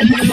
Thank you.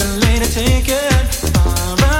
been late and taken. All right.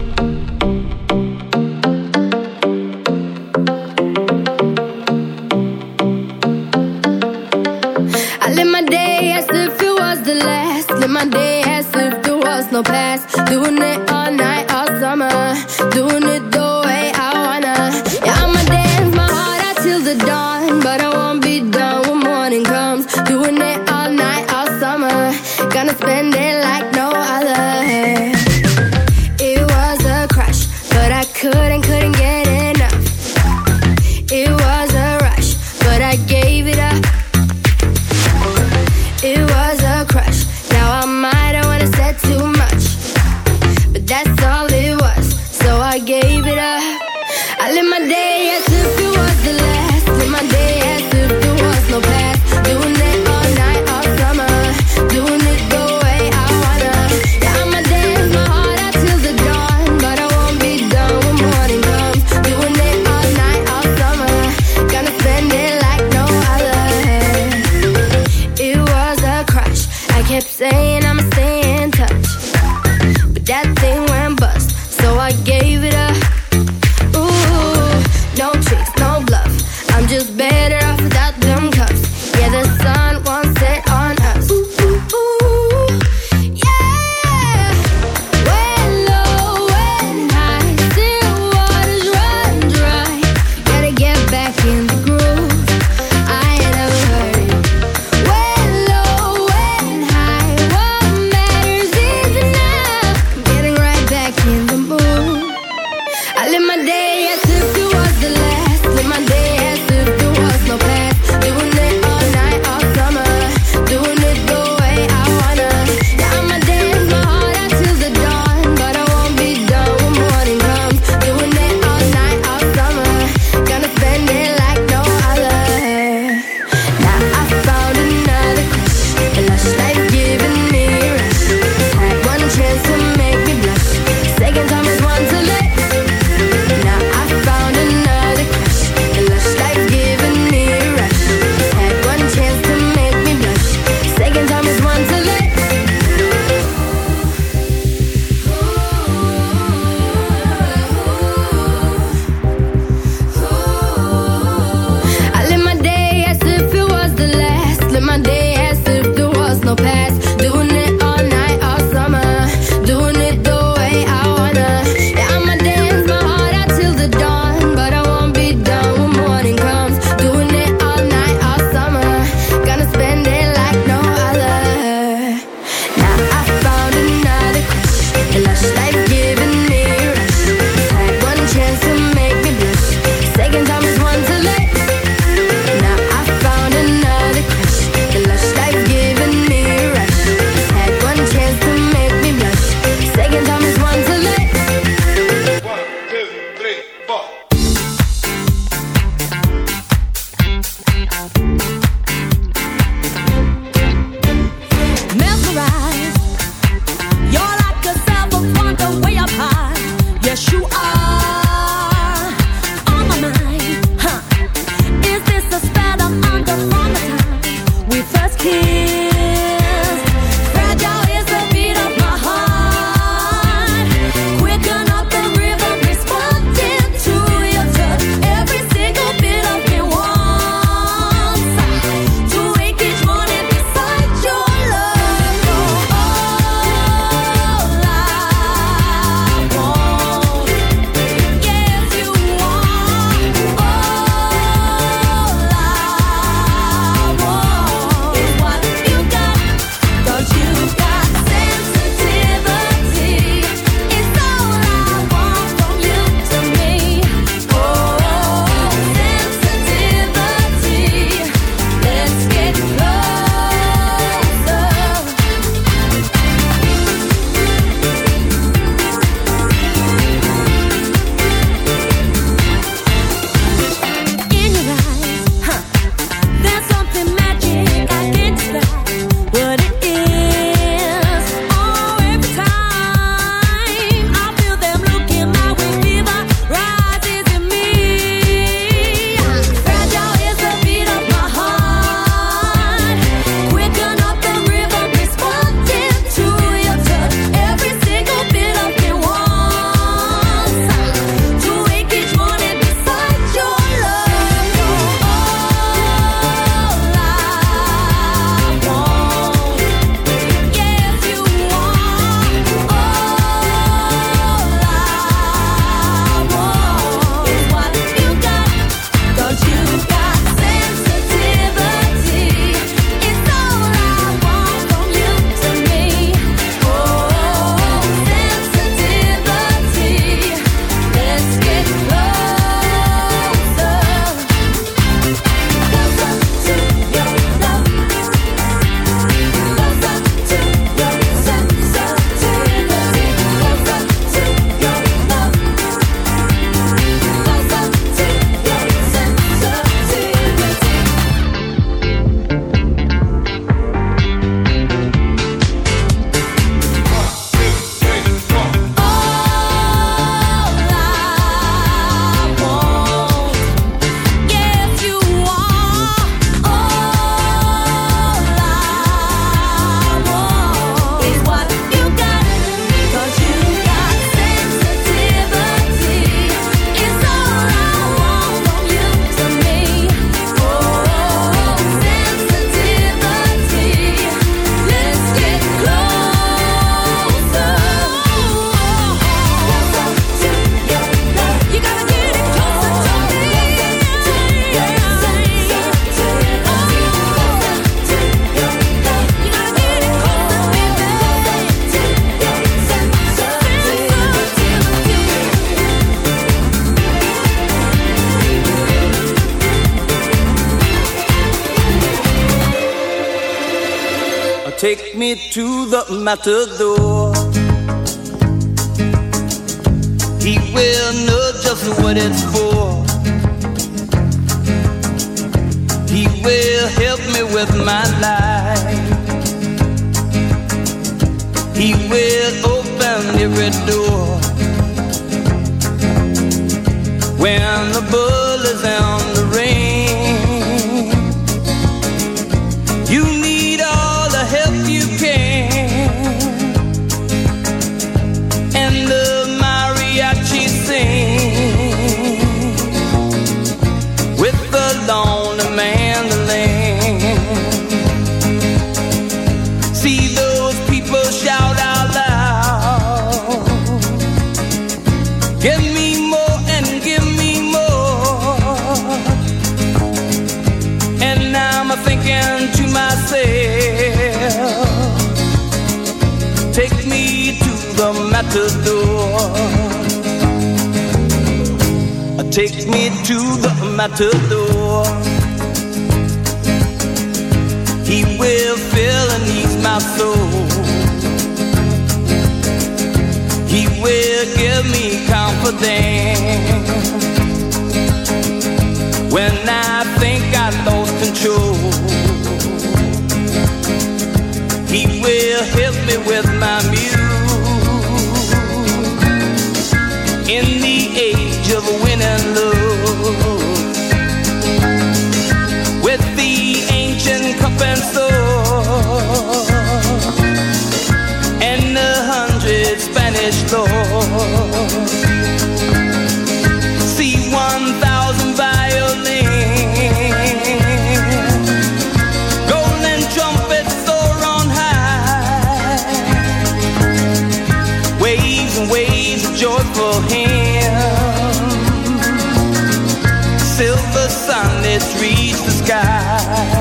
matador. matador. He will fill and ease my soul. He will give me confidence when I think I lost control. He will help me with my reach the sky.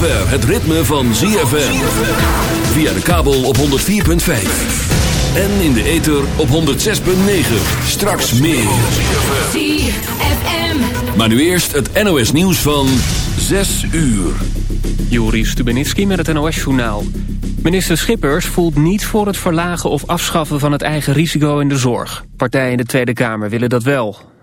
Zover het ritme van ZFM. Via de kabel op 104.5. En in de ether op 106.9. Straks meer. ZFM. Maar nu eerst het NOS nieuws van 6 uur. Juri Stubenitski met het NOS-journaal. Minister Schippers voelt niet voor het verlagen of afschaffen van het eigen risico in de zorg. Partijen in de Tweede Kamer willen dat wel.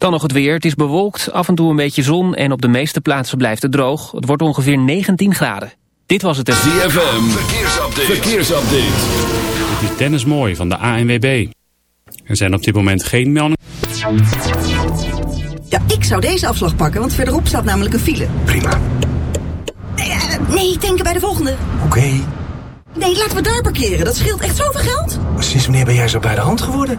Dan nog het weer. Het is bewolkt, af en toe een beetje zon en op de meeste plaatsen blijft het droog. Het wordt ongeveer 19 graden. Dit was het. ZFM, verkeersupdate. verkeersupdate. Dit is Dennis Mooi van de ANWB. Er zijn op dit moment geen meldingen. Ja, ik zou deze afslag pakken, want verderop staat namelijk een file. Prima. Nee, eh, nee denken bij de volgende. Oké. Nee, laten we daar parkeren. Dat scheelt echt zoveel geld. Sinds wanneer ben jij zo bij de hand geworden?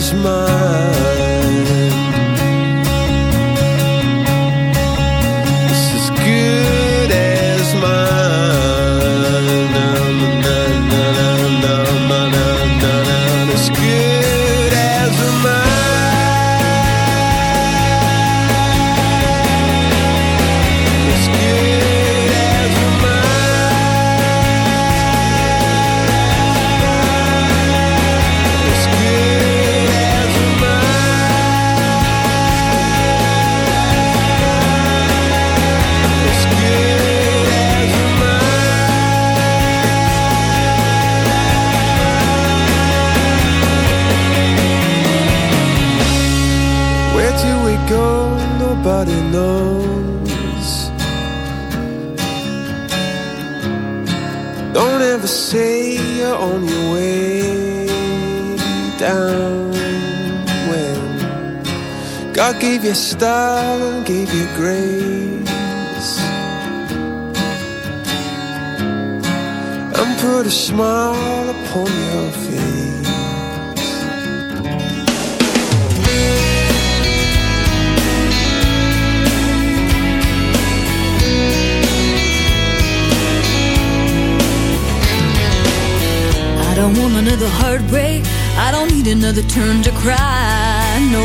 as my your style, and gave you grace, and put a smile upon your face. I don't want another heartbreak. I don't need another turn to cry. No,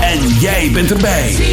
En jij bent erbij.